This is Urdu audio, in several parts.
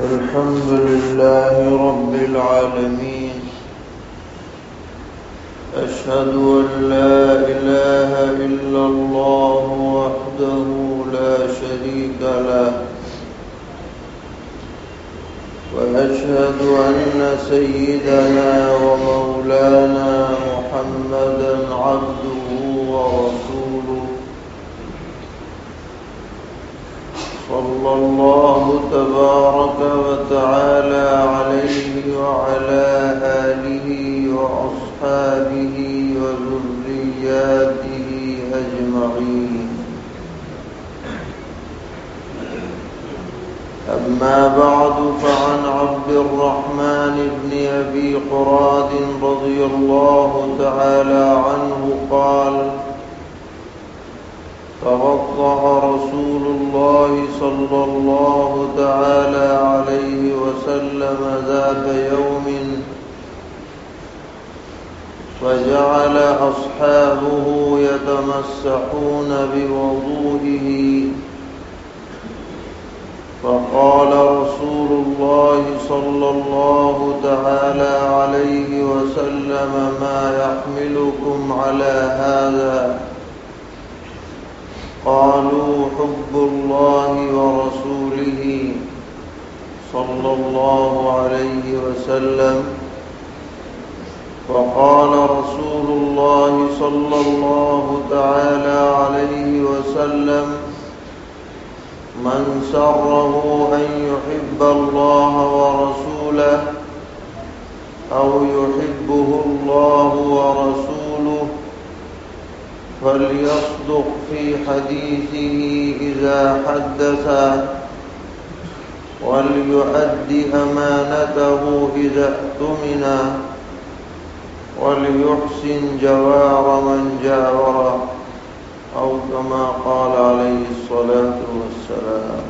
الحمد لله رب العالمين. أشهد أن لا إله إلا الله وحده لا شريك له. وأشهد أن سيدنا ومولانا محمدا عبده ورسوله. صلى الله تبارك وتعالى عليه وعلى آله وأصحابه وذرياته أجمعين. أما بعد فعن عبد الرحمن بن أبي قراد رضي الله تعالى عنه قال توضع رسول الله صلى الله تعالى عليه وسلم ذات يوم فجعل أصحابه يتمسحون بوضوئه. فقال رسول الله صلى الله تعالى عليه وسلم ما يحملكم على هذا قالوا حب الله ورسوله صلى الله عليه وسلم. فقال رسول الله صلى الله تعالى عليه وسلم من سره أن يحب الله ورسوله أو يحبه الله ورسوله فليصدق في حديثه إذا حدث وليؤدي أمانته إذا اؤتمنا وليحسن جوار من جاور أو كما قال عليه الصلاة والسلام.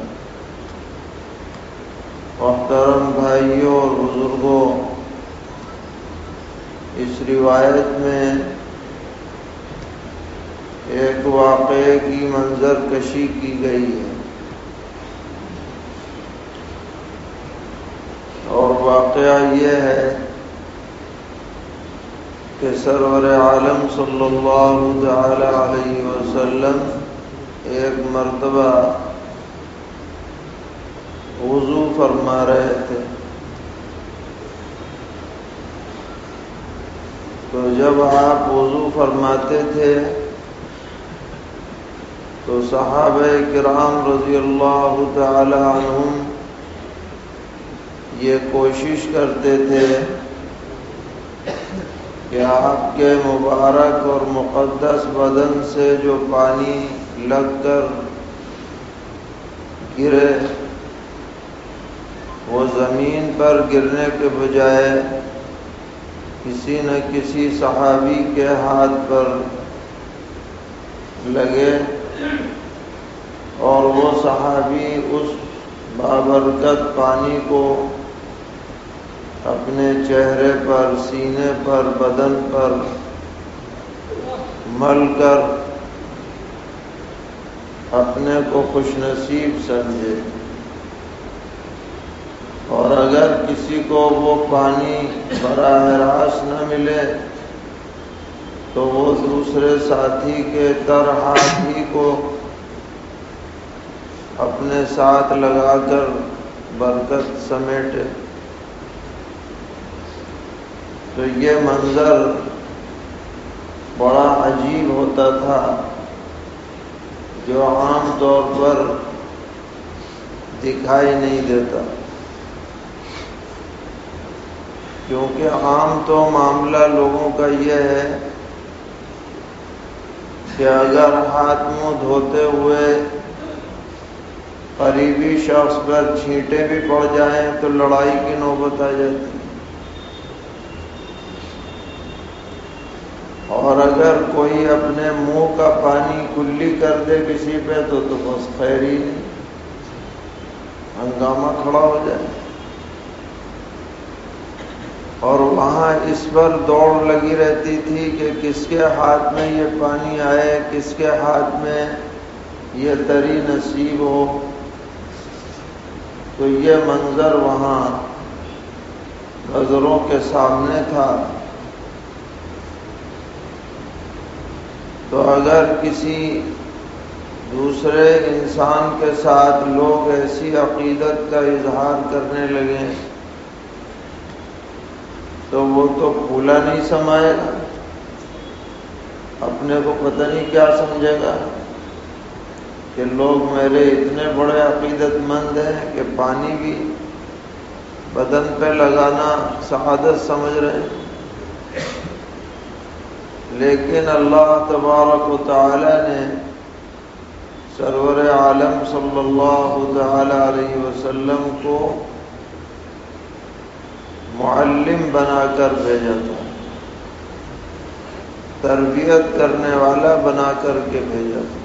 محترم بھائیوں اور بزرگوں اس روایت میں ایک واقعے کی منظر کشی کی گئی ہے۔ اور واقعہ یہ ہے کہ سرور عالم صلی اللہ تعالی علیہ وسلم ایک مرتبہ وضو فرما رہے تھے۔ تو جب آپ وضو فرماتے تھے تو صحابہ کرام رضی اللہ تعالی عنہم یہ کوشش کرتے تھے کہ آپ کے مبارک اور مقدس بدن سے جو پانی لگ کر گرے، وہ زمین پر گرنے کے بجائے کسی نہ کسی صحابی کے ہاتھ پر لگے۔ اور وہ صحابی اس بابرکت پانی کو اپنے چہرے پر، سینے پر، بدن پر مل کر اپنے کو خوش نصیب سمجھے۔ اور اگر کسی کو وہ پانی براہ راست نہ ملے تو وہ دوسرے ساتھی کے تر ہاتھی کو اپنے ساتھ لگا کر برکت سمیٹے تو یہ منظر بڑا عجیب ہوتا تھا، جو عام طور پر دکھائی نہیں دیتا۔ کیونکہ عام تو معاملہ لوگوں کا یہ ہے کہ اگر ہاتھ منہ دھوتے ہوئے قریبی شخص پر چھینٹے بھی پڑ جائیں تو لڑائی کی نوبت آ جاتی۔ اور اگر کوئی اپنے منہ کا پانی کلی کر دے کسی پہ تو تو بس خیر ہی نہیں۔ ہنگامہ کھڑا ہو جائے۔ اور وہاں اس پر دوڑ لگی رہتی تھی کہ کس کے ہاتھ میں یہ پانی آئے، کس کے ہاتھ میں یہ تری نصیب ہو۔ تو یہ منظر وہاں نظروں کے سامنے تھا۔ تو اگر کسی دوسرے انسان کے ساتھ لوگ ایسی عقیدت کا اظہار کرنے لگے تو وہ تو پھولا نہیں سمائے گا، اپنے کو پتہ نہیں کیا سمجھے گا۔ کہ لوگ میرے اتنے بڑے عقیدت مند ہیں کہ پانی بھی بدن پہ لگانا سعادت سمجھ رہے ہیں۔ لیکن اللہ تبارک و تعالی نے سرور عالم صلی اللہ تعالی علیہ وسلم کو معلم بنا کر بھیجا تھا، تربیت کرنے والا بنا کر کے بھیجا تھا۔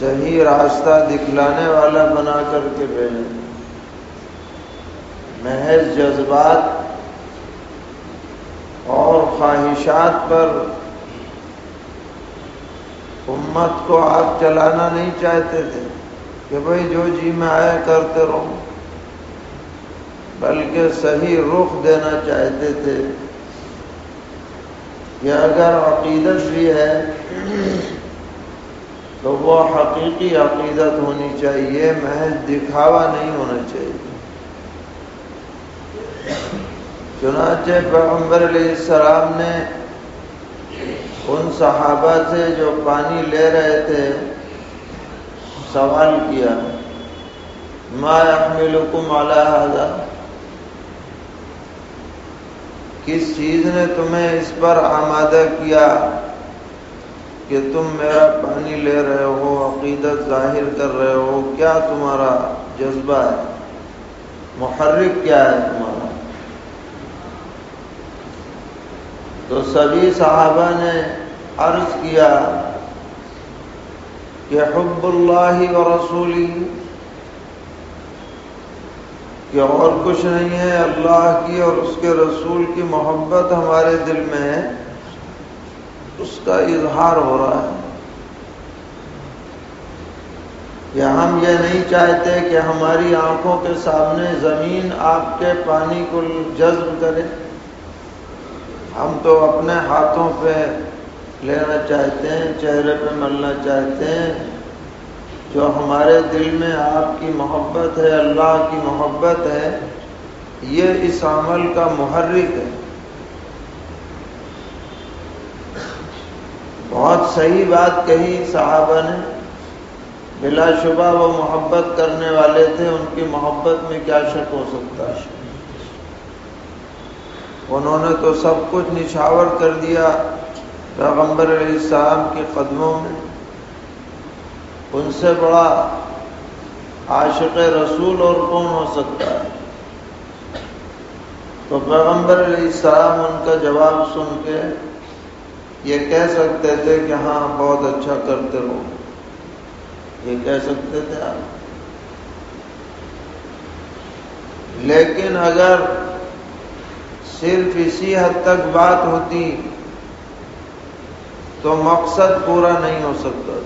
صحیح راستہ دکھلانے والا بنا کر کے بھیجا محض جذبات اور خواہشات پر امت کو آپ چلانا نہیں چاہتے تھے کہ بھائی جو جی میں آئے کرتے رہو بلکہ صحیح رخ دینا چاہتے تھے۔ کہ اگر عقیدت بھی ہے تو وہ حقیقی عقیدت ہونی چاہیے، محض دکھاوا نہیں ہونا چاہیے۔ چنانچہ پیغمبر علیہ السلام نے ان صحابہ سے جو پانی لے رہے تھے، سوال کیا، ما يحملكم على هذا کس چیز نے تمہیں اس پر آمادہ کیا؟ کہ تم میرا پانی لے رہے ہو، عقیدت ظاہر کر رہے ہو، کیا تمہارا جذبہ ہے؟ محرک کیا ہے تمہارا؟ تو سبھی صحابہ نے عرض کیا کہ حب اللہ و رسولی، کہ اور کچھ نہیں ہے، اللہ کی اور اس کے رسول کی محبت ہمارے دل میں ہے۔ اس کا اظہار ہو رہا ہے۔ کہ ہم یہ نہیں چاہتے کہ ہماری آنکھوں کے سامنے زمین آپ کے پانی کو جذب کرے۔ ہم تو اپنے ہاتھوں پہ لینا چاہتے ہیں، چہرے پہ ملنا چاہتے ہیں۔ جو ہمارے دل میں آپ کی محبت ہے، اللہ کی محبت ہے، یہ اس عمل کا محرک ہے۔ بہت صحیح بات کہی صحابہ نے۔ بلا شبہ وہ محبت کرنے والے تھے، ان کی محبت میں کیا شک ہو سکتا ہے؟ انہوں نے تو سب کچھ نچھاور کر دیا پیغمبر علیہ السلام کے قدموں میں۔ ان سے بڑا عاشق رسول اور کون ہو سکتا ہے؟ تو پیغمبر علیہ السلام ان کا جواب سن کے یہ کہہ سکتے تھے کہ ہاں بہت اچھا کرتے رہو یہ کہہ سکتے تھے آپ۔ لیکن اگر صرف اسی حد تک بات ہوتی، تو مقصد پورا نہیں ہو سکتا۔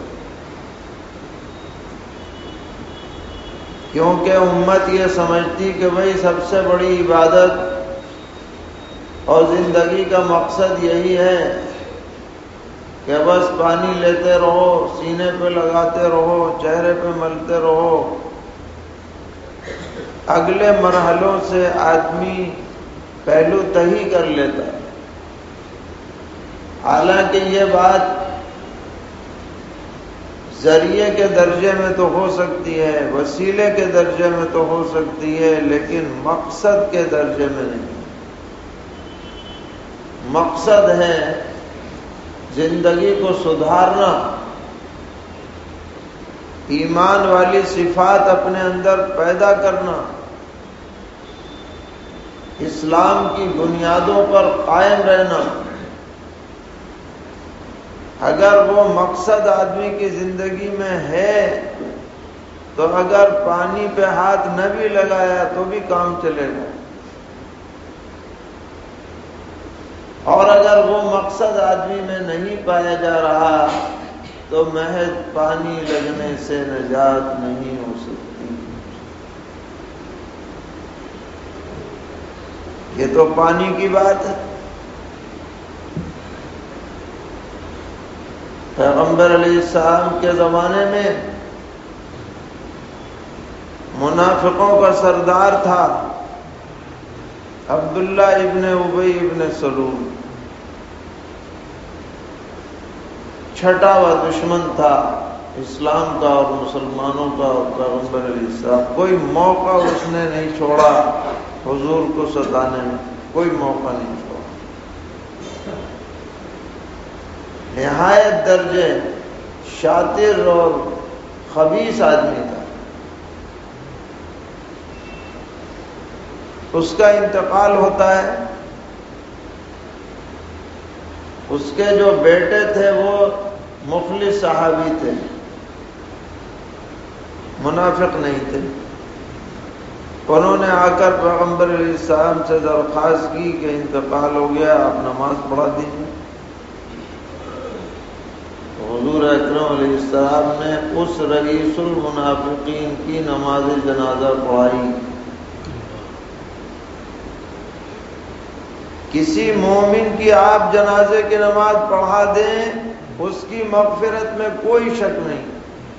کیونکہ امت یہ سمجھتی کہ بھائی، سب سے بڑی عبادت اور زندگی کا مقصد یہی ہے کہ بس پانی لیتے رہو، سینے پہ لگاتے رہو، چہرے پہ ملتے رہو۔ اگلے مرحلوں سے آدمی پہلو تہی کر لیتا۔ ہے حالانکہ یہ بات ذریعے کے درجے میں تو ہو سکتی ہے، وسیلے کے درجے میں تو ہو سکتی ہے، لیکن مقصد کے درجے میں نہیں۔ مقصد ہے زندگی کو سدھارنا، ایمان والی صفات اپنے اندر پیدا کرنا، اسلام کی بنیادوں پر قائم رہنا۔ اگر وہ مقصد آدمی کی زندگی میں ہے، تو اگر پانی پہ ہاتھ نہ بھی لگایا تو بھی کام چلے گا۔ اور اگر وہ مقصد آدمی میں نہیں پایا جا رہا، تو محض پانی لگنے سے نجات نہیں ہو سکتی۔ یہ تو پانی کی بات ہے۔ پیغمبر علیہ السلام کے زمانے میں منافقوں کا سردار تھا عبداللہ ابن ابئی ابن سلوم چھٹا ہوا دشمن تھا، اسلام کا اور مسلمانوں کا اور پیغمبر علیہ السلام، کوئی موقع اس نے نہیں چھوڑا، حضور کو ستانے میں کوئی موقع نہیں چھوڑا۔ نہایت درجے شاطر اور خبیص آدمی تھا۔ اس کا انتقال ہوتا ہے۔ اس کے جو بیٹے تھے وہ مخلص صحابی تھے۔ منافق نہیں تھے۔ انہوں نے آ کر پیغمبر علیہ السلام سے درخواست کی کہ انتقال ہو گیا، آپ نماز پڑھا دیجیے حضور اکرم علیہ السلام نے اس رئیس المنافقین کی نماز جنازہ پڑھائی۔ کسی مومن کی آپ جنازے کی نماز پڑھا دیں اس کی مغفرت میں کوئی شک نہیں۔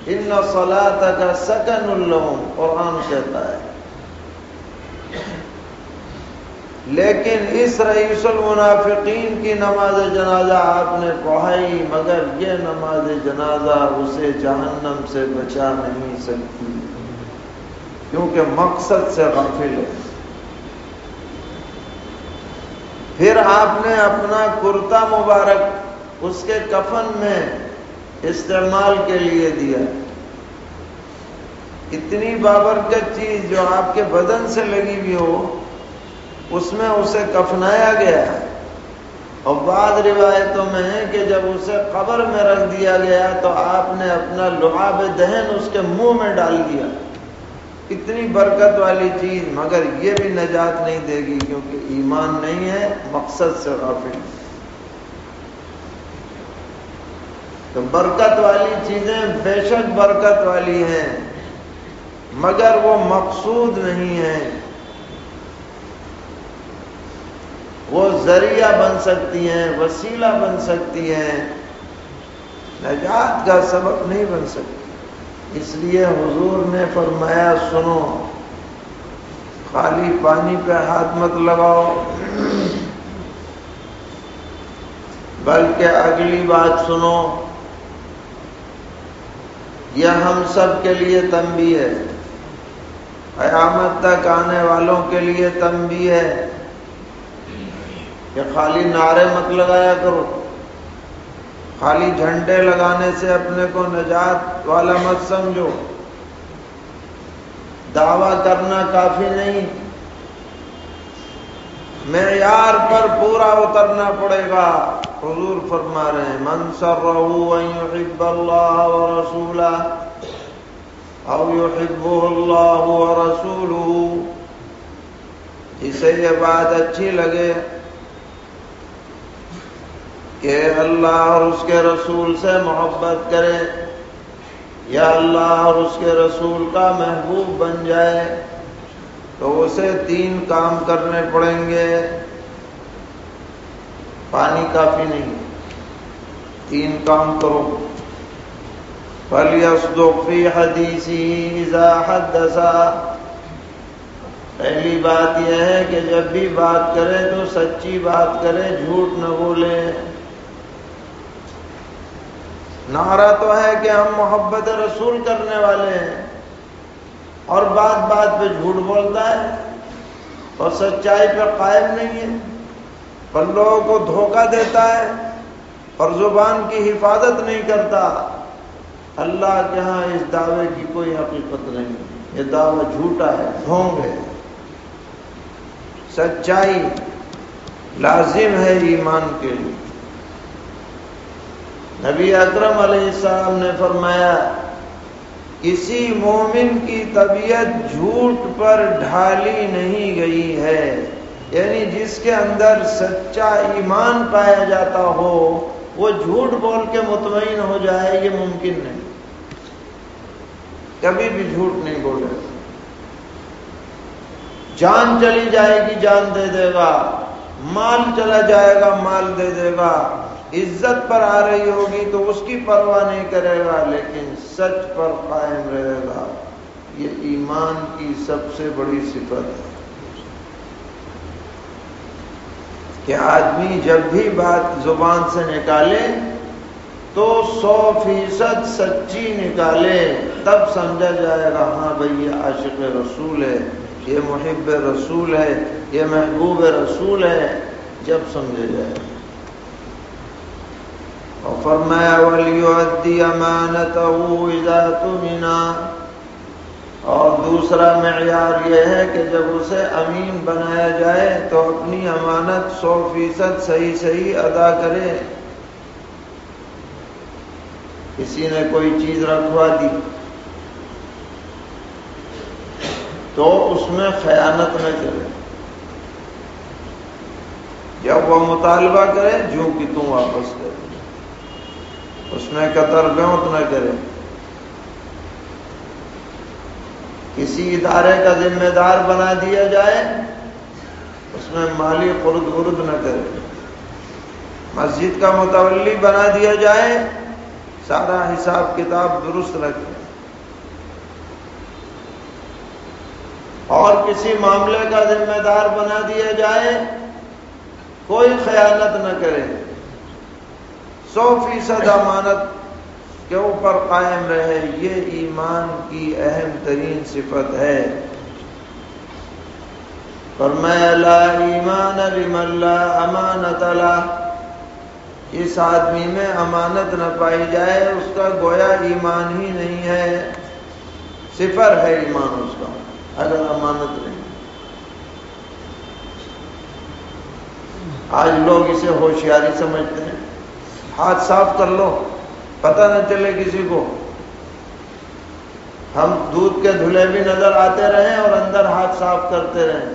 ان سلاد کا سکن الحم قرآن کہتا ہے۔ لیکن اس رئیس المنافقین کی نماز جنازہ آپ نے پڑھائی، مگر یہ نماز جنازہ اسے جہنم سے بچا نہیں سکتی۔ کیونکہ مقصد سے غافل ہے۔ پھر آپ نے اپنا کرتا مبارک اس کے کفن میں استعمال کے لیے دیا۔ اتنی بابرکت چیز جو آپ کے بدن سے لگی ہوئی ہو، اس میں اسے کفنایا گیا۔ اور بعض روایتوں میں ہے کہ جب اسے قبر میں رکھ دیا گیا تو آپ نے اپنا لعاب دہن اس کے منہ میں ڈال دیا۔ اتنی برکت والی چیز، مگر یہ بھی نجات نہیں دے گی کیونکہ ایمان نہیں ہے، مقصد سے غافل۔ تو برکت والی چیزیں بے شک برکت والی ہیں، مگر وہ مقصود نہیں ہے وہ ذریعہ بن سکتی ہیں، وسیلہ بن سکتی ہیں۔ نجات کا سبب نہیں بن سکتی۔ اس لیے حضور نے فرمایا، سنو، خالی پانی پہ ہاتھ مت لگاؤ۔ بلکہ اگلی بات سنو یہ ہم سب کے لیے تنبی ہے۔ قیامت تک آنے والوں کے لیے تنبی ہے۔ کہ خالی نعرے مت لگایا کرو۔ خالی جھنڈے لگانے سے اپنے کو نجات والا مت سمجھو۔ دعویٰ کرنا کافی نہیں۔ معیار پر پورا اترنا پڑے گا۔ حضور فرما رہے ہیں منصر يحب اللہ و رسولہ او يحبه اللہ و رسولہ. اسے یہ بات اچھی لگے کہ اللہ اور اس کے رسول سے محبت کرے یا اللہ اور اس کے رسول کا محبوب بن جائے تو اسے تین کام کرنے پڑیں گے۔ پانی کافی نہیں۔ تین کام کرو۔ فلی حدیثی حدثا۔ پہلی بات یہ ہے کہ جب بھی بات کرے تو سچی بات کرے، جھوٹ نہ بولے۔ نعرہ تو ہے کہ ہم محبت رسول کرنے والے ہیں۔ اور بات بات پہ جھوٹ بولتا ہے اور سچائی پہ قائم نہیں ہے۔ پر لوگوں کو دھوکہ دیتا ہے اور زبان کی حفاظت نہیں کرتا۔ اللہ کے ہاں اس دعوے کی کوئی حقیقت نہیں۔ یہ دعوی جھوٹا ہے، ڈھونگ ہے۔ سچائی لازم ہے ایمان کے لیے۔ نبی اکرم علیہ السلام نے فرمایا، کسی مومن کی طبیعت جھوٹ پر ڈھالی نہیں گئی ہے۔ یعنی جس کے اندر سچا ایمان پایا جاتا ہو، وہ جھوٹ بول کے مطمئن ہو جائے، یہ ممکن نہیں۔ کبھی بھی جھوٹ نہیں بولے۔ جان چلی جائے گی، جان دے دے گا۔ مال چلا جائے گا، مال دے دے گا۔ عزت پر آ رہی ہوگی تو اس کی پرواہ نہیں کرے گا، لیکن سچ پر قائم رہے گا۔ یہ ایمان کی سب سے بڑی صفت ہے۔ کہ آدمی جب بھی بات زبان سے نکالے تو سو فیصد سچی نکالے، تب سمجھا جائے گا ہاں بھائی یہ عاشق رسول ہے، یہ محب رسول ہے، یہ محبوب رسول ہے، جب سمجھے جائے اور فرمایا ولی امانت تمنا۔ اور دوسرا معیار یہ ہے کہ جب اسے امین بنایا جائے تو اپنی امانت سو فیصد صحیح صحیح ادا کرے۔ کسی نے کوئی چیز رکھوا دی تو اس میں خیانت نہ کرے۔ جب وہ مطالبہ کرے جو کہ تم واپس کرے۔ اس میں قطر گوت نہ کرے۔ کسی ادارے کا ذمہ دار بنا دیا جائے، اس میں مالی خرد ورد نہ کرے۔ مسجد کا متولی بنا دیا جائے، سارا حساب کتاب درست رکھے۔ اور کسی معاملے کا ذمہ دار بنا دیا جائے، کوئی خیانت نہ کرے۔ سو فیصد امانت کے اوپر قائم رہے؟ یہ ایمان کی اہم ترین صفت ہے۔ ایمان اللہ امانت اللہ اس آدمی میں امانت نہ پائی جائے، اس کا گویا ایمان ہی نہیں ہے۔ صفر ہے ایمان اس کا، اگر امانت نہیں۔ آج لوگ اسے ہوشیاری سمجھتے ہیں۔ ہاتھ صاف کر لو۔ پتہ نہ چلے کسی کو۔ ہم دودھ کے دھلے بھی نظر آتے رہیں اور اندر ہاتھ صاف کرتے رہیں۔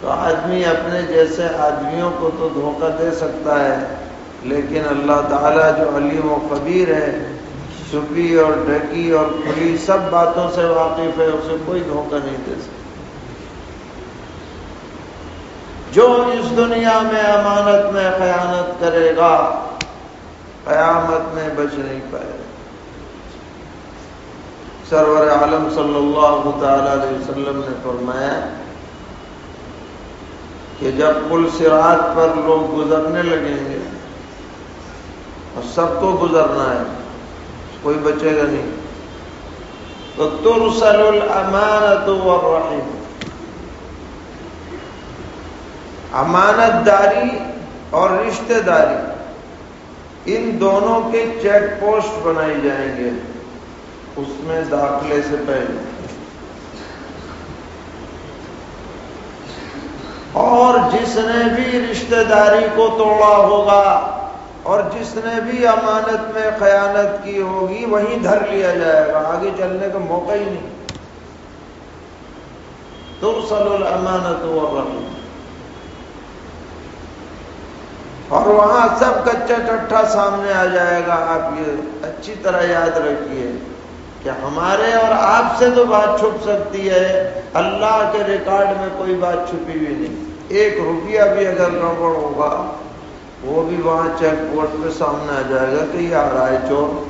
تو آدمی اپنے جیسے آدمیوں کو تو دھوکہ دے سکتا ہے، لیکن اللہ تعالیٰ جو علیم و قبیر ہے چھپی اور ڈھکی اور کھلی سب باتوں سے واقف ہے، اسے کوئی دھوکہ نہیں دے سکتا۔ جو اس دنیا میں امانت میں خیانت کرے گا قیامت میں بچ نہیں پائے۔ سرور عالم صلی اللہ تعالی علیہ وسلم نے فرمایا کہ جب پل سرات پر لوگ گزرنے لگیں گے اور سب کو گزرنا ہے، کوئی بچے گا نہیں۔ تو ترسل الامانت والرحم۔ امانت داری اور رشتہ داری۔ ان دونوں کے چیک پوسٹ بنائی جائیں گے۔ اس میں داخلے سے پہلے۔ اور جس نے بھی رشتہ داری کو توڑا ہوگا اور جس نے بھی امانت میں خیانت کی ہوگی، وہیں دھر لیا جائے گا۔ آگے چلنے کا موقع ہی نہیں۔ ترسل الامانت والرحم اور وہاں سب کچا چٹھا سامنے آ جائے گا۔ آپ یہ اچھی طرح یاد رکھیے کہ ہمارے اور آپ سے تو بات چھپ سکتی ہے۔ اللہ کے ریکارڈ میں کوئی بات چھپی ہوئی نہیں۔ ایک روپیہ بھی اگر گڑبڑ ہوگا، وہ بھی وہاں چیک پوسٹ پہ سامنے آ جائے گا کہ یہ آ رہا ہے چور۔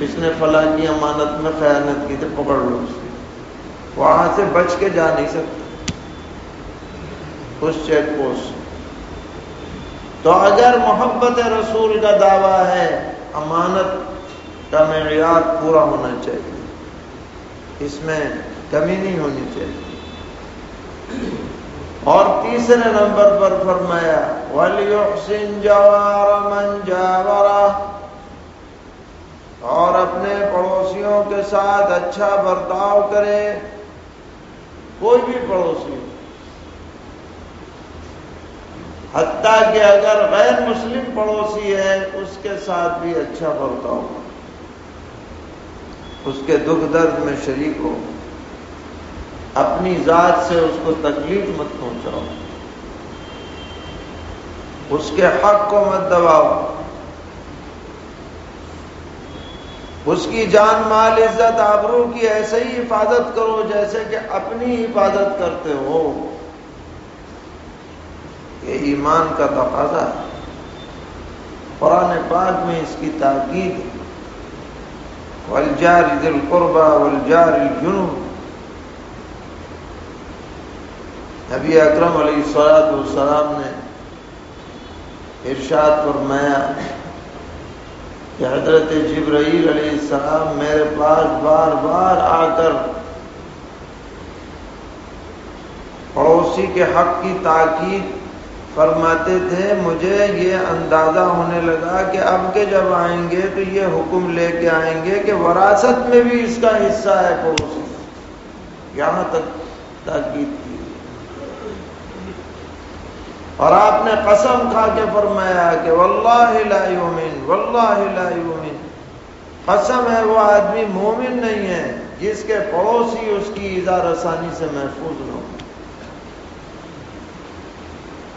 اس نے فلاں کی امانت میں خیانت کی تھی پکڑ لو اس کی۔ وہاں سے بچ کے جا نہیں سکتے۔ اس چیک پوسٹ تو اگر محبت رسول کا دعویٰ ہے، امانت کا معیار پورا ہونا چاہیے۔ اس میں کمی نہیں ہونی چاہیے۔ اور تیسرے نمبر پر فرمایا، وَلْيُحْسِنْ جَوَارَ مَنْ جَاوَرَ اور اپنے پڑوسیوں کے ساتھ اچھا برتاؤ کرے۔ کوئی بھی پڑوسی حتیٰ کہ اگر غیر مسلم پڑوسی ہے، اس کے ساتھ بھی اچھا برتاؤ اس کے دکھ درد میں شریک ہو اپنی ذات سے اس کو تکلیف مت پہنچاؤ۔ اس کے حق کو مت دباؤ۔ اس کی جان، مال، عزت، آبرو کی ایسے ہی حفاظت کرو جیسے کہ اپنی حفاظت کرتے ہو۔ یہ ایمان کا تقاضا ہے۔ قرآن پاک میں اس کی تاکید والجار ذی القربہ والجار الجنوب۔ نبی اکرم علیہ السلاط والسلام نے ارشاد فرمایا کہ حضرت جبرائیل علیہ السلام میرے پاس بار بار آ کر پڑوسی کے حق کی تاکید فرماتے تھے، مجھے یہ اندازہ ہونے لگا کہ اب کے جب آئیں گے تو یہ حکم لے کے آئیں گے کہ وراثت میں بھی اس کا حصہ ہے پڑوسی۔ یہاں تک تاکید کی۔ اور آپ نے قسم کھا کے فرمایا کہ واللہ لا یومن واللہ لا یومن قسم ہے، وہ آدمی مومن نہیں ہے جس کے پڑوسی اس کی اظہار رسانی سے محفوظ نہ ہو۔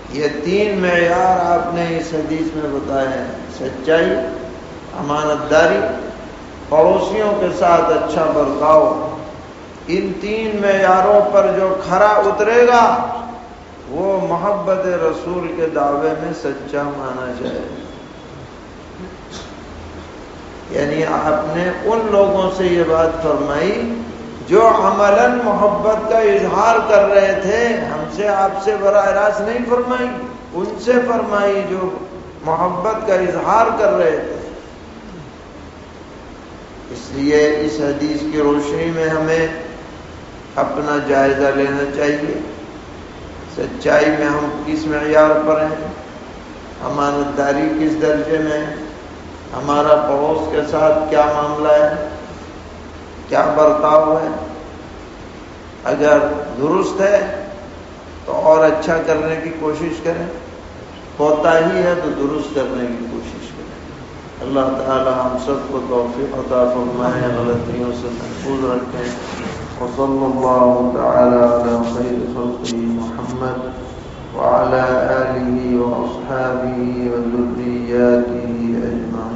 یہ تین معیار آپ نے اس حدیث میں بتایا ہے سچائی امانت داری پڑوسیوں کے ساتھ اچھا برتاؤ۔ ان تین معیاروں پر جو کھرا اترے گا، وہ محبت رسول کے دعوے میں سچا مانا جائے۔ یعنی آپ نے ان لوگوں سے یہ بات فرمائی جو عملاً محبت کا اظہار کر رہے تھے، ہم سے آپ سے براہ راست نہیں فرمائی، ان سے فرمائی جو محبت کا اظہار کر رہے تھے۔ اس لیے اس حدیث کی روشنی میں ہمیں اپنا جائزہ لینا چاہیے۔ سچائی میں ہم کس معیار پر ہیں؟ امانت داری کس درجے میں ہے ہمارا پڑوس کے ساتھ کیا معاملہ ہے؟ کیا برتاؤ ہے؟ اگر درست ہے تو اور اچھا کرنے کی کوشش کریں۔ ہوتا ہی ہے تو درست کرنے کی کوشش کریں۔ اللہ تعالی ہم سب کو توفیق عطا فرمائے، غلطیوں سے محفوظ رکھیں وصلى الله تعالى على خير خلقه محمد وعلى آله وأصحابه وذرياته أجمعين